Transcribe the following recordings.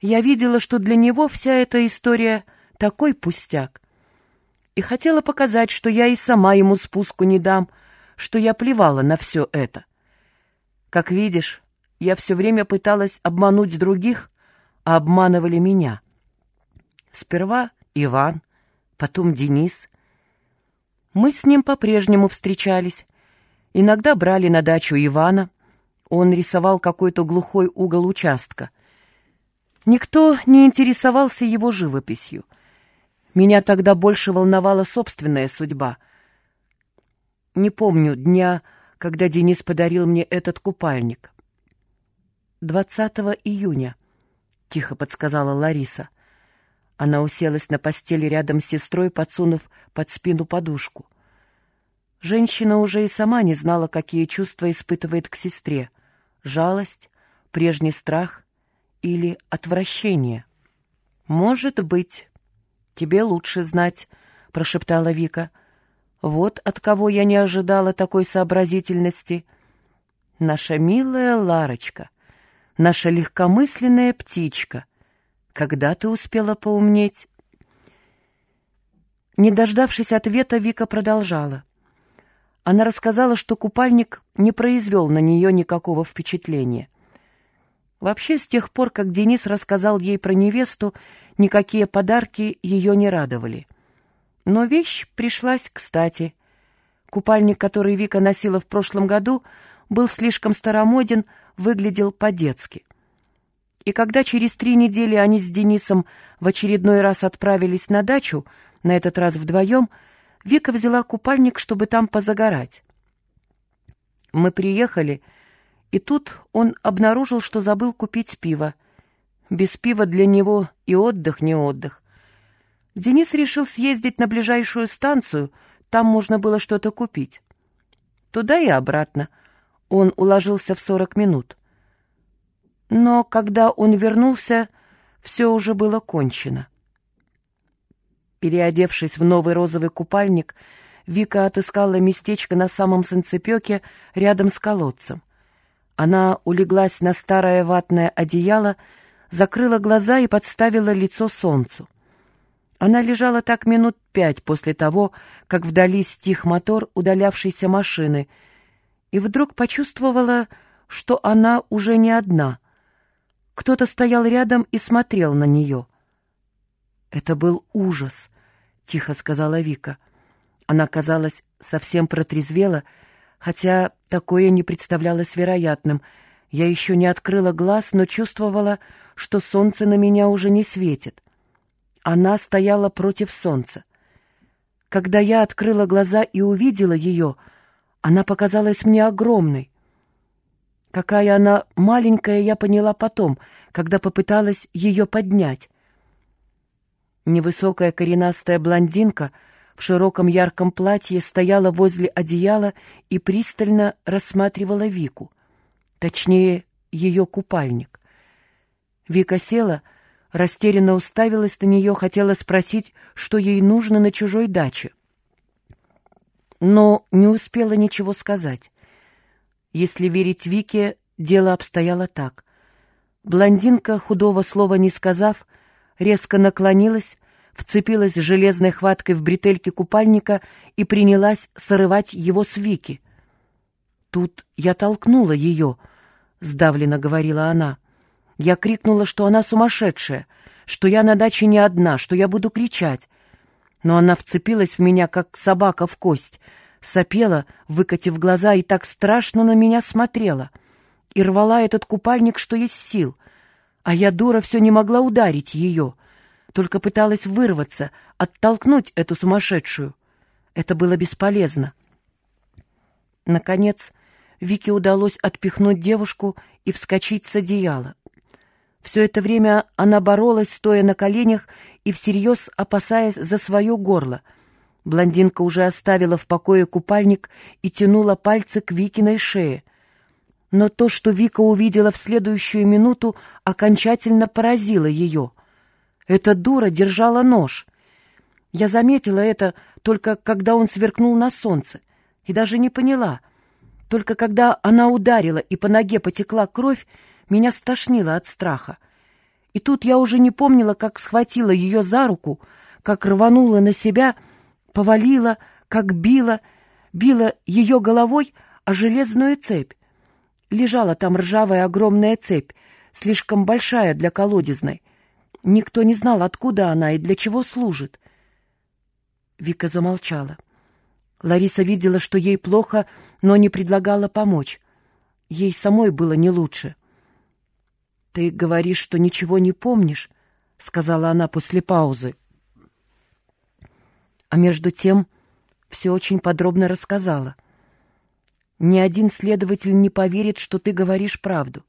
Я видела, что для него вся эта история такой пустяк. И хотела показать, что я и сама ему спуску не дам, что я плевала на все это. Как видишь, я все время пыталась обмануть других, а обманывали меня. Сперва Иван, потом Денис. Мы с ним по-прежнему встречались. Иногда брали на дачу Ивана. Он рисовал какой-то глухой угол участка. Никто не интересовался его живописью. Меня тогда больше волновала собственная судьба. Не помню дня, когда Денис подарил мне этот купальник. 20 июня, — тихо подсказала Лариса. Она уселась на постели рядом с сестрой, подсунув под спину подушку. Женщина уже и сама не знала, какие чувства испытывает к сестре — жалость, прежний страх или отвращение. «Может быть, тебе лучше знать», — прошептала Вика. «Вот от кого я не ожидала такой сообразительности. Наша милая Ларочка, наша легкомысленная птичка. Когда ты успела поумнеть?» Не дождавшись ответа, Вика продолжала. Она рассказала, что купальник не произвел на нее никакого впечатления. Вообще, с тех пор, как Денис рассказал ей про невесту, никакие подарки ее не радовали. Но вещь пришлась кстати. Купальник, который Вика носила в прошлом году, был слишком старомоден, выглядел по-детски. И когда через три недели они с Денисом в очередной раз отправились на дачу, на этот раз вдвоем, Вика взяла купальник, чтобы там позагорать. Мы приехали, и тут он обнаружил, что забыл купить пиво. Без пива для него и отдых не отдых. Денис решил съездить на ближайшую станцию, там можно было что-то купить. Туда и обратно. Он уложился в сорок минут. Но когда он вернулся, все уже было кончено. Переодевшись в новый розовый купальник, Вика отыскала местечко на самом санцепёке рядом с колодцем. Она улеглась на старое ватное одеяло, закрыла глаза и подставила лицо солнцу. Она лежала так минут пять после того, как вдали стих мотор удалявшейся машины, и вдруг почувствовала, что она уже не одна. Кто-то стоял рядом и смотрел на нее. «Это был ужас», — тихо сказала Вика. Она, казалось, совсем протрезвела, — хотя такое не представлялось вероятным. Я еще не открыла глаз, но чувствовала, что солнце на меня уже не светит. Она стояла против солнца. Когда я открыла глаза и увидела ее, она показалась мне огромной. Какая она маленькая, я поняла потом, когда попыталась ее поднять. Невысокая коренастая блондинка — в широком ярком платье стояла возле одеяла и пристально рассматривала Вику. Точнее, ее купальник. Вика села, растерянно уставилась на нее, хотела спросить, что ей нужно на чужой даче. Но не успела ничего сказать. Если верить Вике, дело обстояло так. Блондинка, худого слова не сказав, резко наклонилась, вцепилась железной хваткой в бретельки купальника и принялась срывать его с Вики. «Тут я толкнула ее», — сдавленно говорила она. «Я крикнула, что она сумасшедшая, что я на даче не одна, что я буду кричать. Но она вцепилась в меня, как собака в кость, сопела, выкатив глаза, и так страшно на меня смотрела. И рвала этот купальник, что есть сил. А я, дура, все не могла ударить ее» только пыталась вырваться, оттолкнуть эту сумасшедшую. Это было бесполезно. Наконец, Вике удалось отпихнуть девушку и вскочить с одеяла. Все это время она боролась, стоя на коленях и всерьез опасаясь за свое горло. Блондинка уже оставила в покое купальник и тянула пальцы к Викиной шее. Но то, что Вика увидела в следующую минуту, окончательно поразило ее — эта дура держала нож. Я заметила это только когда он сверкнул на солнце, и даже не поняла. Только когда она ударила и по ноге потекла кровь, меня стошнило от страха. И тут я уже не помнила, как схватила ее за руку, как рванула на себя, повалила, как била, била ее головой о железную цепь. Лежала там ржавая огромная цепь, слишком большая для колодезной. Никто не знал, откуда она и для чего служит. Вика замолчала. Лариса видела, что ей плохо, но не предлагала помочь. Ей самой было не лучше. «Ты говоришь, что ничего не помнишь», — сказала она после паузы. А между тем все очень подробно рассказала. Ни один следователь не поверит, что ты говоришь правду.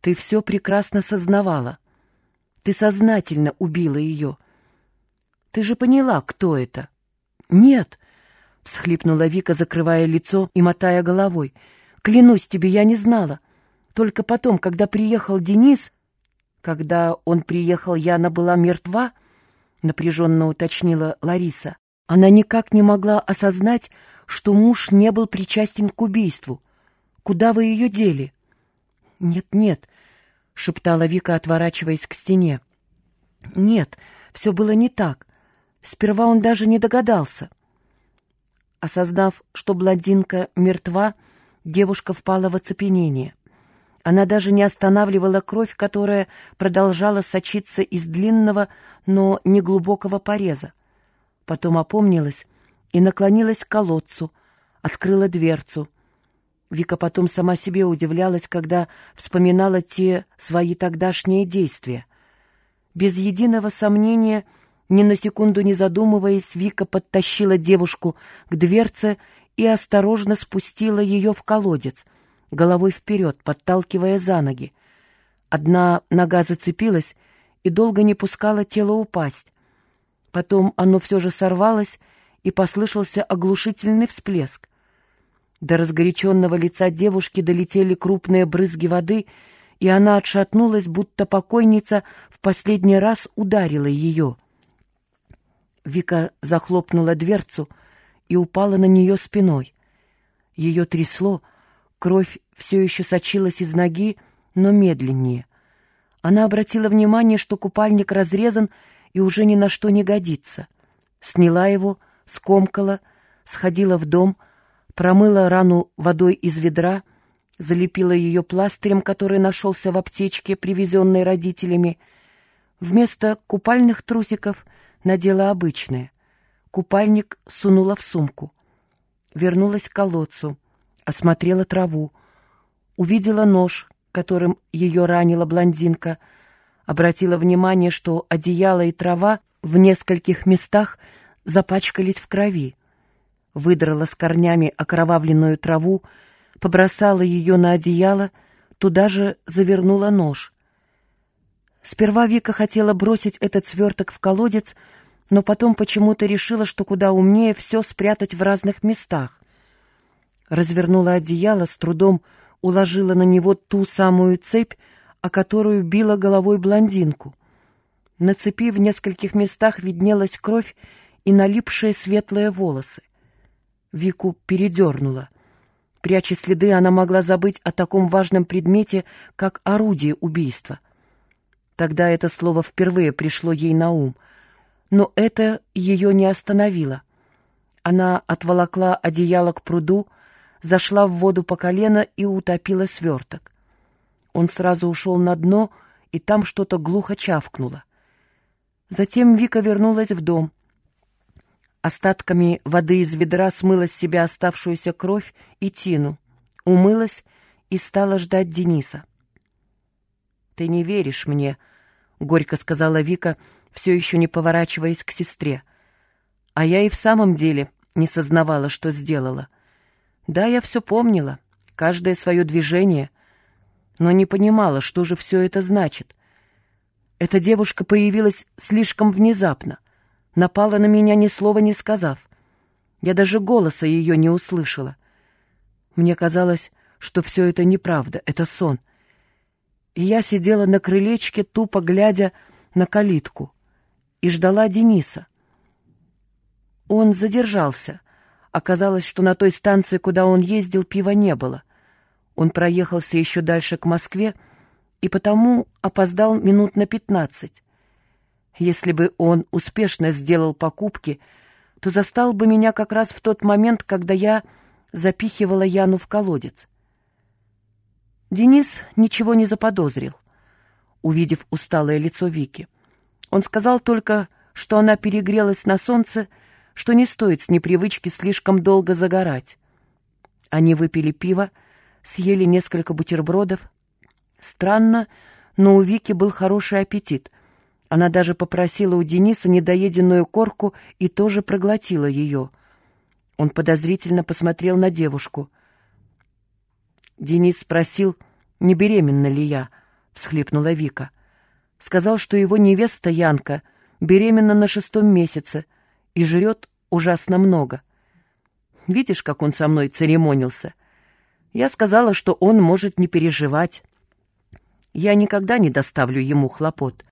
Ты все прекрасно сознавала. Ты сознательно убила ее. Ты же поняла, кто это? Нет, — всхлипнула Вика, закрывая лицо и мотая головой. Клянусь тебе, я не знала. Только потом, когда приехал Денис... Когда он приехал, Яна была мертва, — напряженно уточнила Лариса. Она никак не могла осознать, что муж не был причастен к убийству. Куда вы ее дели? Нет, нет, — шептала Вика, отворачиваясь к стене. Нет, все было не так. Сперва он даже не догадался. Осознав, что блондинка мертва, девушка впала в оцепенение. Она даже не останавливала кровь, которая продолжала сочиться из длинного, но неглубокого пореза. Потом опомнилась и наклонилась к колодцу, открыла дверцу. Вика потом сама себе удивлялась, когда вспоминала те свои тогдашние действия. Без единого сомнения, ни на секунду не задумываясь, Вика подтащила девушку к дверце и осторожно спустила ее в колодец, головой вперед, подталкивая за ноги. Одна нога зацепилась и долго не пускала тело упасть. Потом оно все же сорвалось, и послышался оглушительный всплеск. До разгоряченного лица девушки долетели крупные брызги воды, и она отшатнулась, будто покойница в последний раз ударила ее. Вика захлопнула дверцу и упала на нее спиной. Ее трясло, кровь все еще сочилась из ноги, но медленнее. Она обратила внимание, что купальник разрезан и уже ни на что не годится. Сняла его, скомкала, сходила в дом, промыла рану водой из ведра, залепила ее пластырем, который нашелся в аптечке, привезенной родителями. Вместо купальных трусиков надела обычные. Купальник сунула в сумку. Вернулась к колодцу, осмотрела траву, увидела нож, которым ее ранила блондинка, обратила внимание, что одеяло и трава в нескольких местах запачкались в крови. Выдрала с корнями окровавленную траву, побросала ее на одеяло, туда же завернула нож. Сперва Вика хотела бросить этот сверток в колодец, но потом почему-то решила, что куда умнее все спрятать в разных местах. Развернула одеяло, с трудом уложила на него ту самую цепь, о которую била головой блондинку. На цепи в нескольких местах виднелась кровь и налипшие светлые волосы. Вику передернула. Пряча следы, она могла забыть о таком важном предмете, как орудие убийства. Тогда это слово впервые пришло ей на ум, но это ее не остановило. Она отволокла одеяло к пруду, зашла в воду по колено и утопила сверток. Он сразу ушел на дно, и там что-то глухо чавкнуло. Затем Вика вернулась в дом. Остатками воды из ведра смыла с себя оставшуюся кровь и тину, умылась и стала ждать Дениса. «Ты не веришь мне», — горько сказала Вика, все еще не поворачиваясь к сестре. «А я и в самом деле не сознавала, что сделала. Да, я все помнила, каждое свое движение, но не понимала, что же все это значит. Эта девушка появилась слишком внезапно, напала на меня ни слова не сказав. Я даже голоса ее не услышала. Мне казалось, что все это неправда, это сон. И я сидела на крылечке, тупо глядя на калитку, и ждала Дениса. Он задержался. Оказалось, что на той станции, куда он ездил, пива не было. Он проехался еще дальше к Москве, и потому опоздал минут на пятнадцать. Если бы он успешно сделал покупки, то застал бы меня как раз в тот момент, когда я запихивала Яну в колодец. Денис ничего не заподозрил, увидев усталое лицо Вики. Он сказал только, что она перегрелась на солнце, что не стоит с непривычки слишком долго загорать. Они выпили пиво, съели несколько бутербродов. Странно, но у Вики был хороший аппетит. Она даже попросила у Дениса недоеденную корку и тоже проглотила ее. Он подозрительно посмотрел на девушку. Денис спросил, не беременна ли я, — всхлипнула Вика. Сказал, что его невеста Янка беременна на шестом месяце и жрет ужасно много. Видишь, как он со мной церемонился? Я сказала, что он может не переживать. Я никогда не доставлю ему хлопот.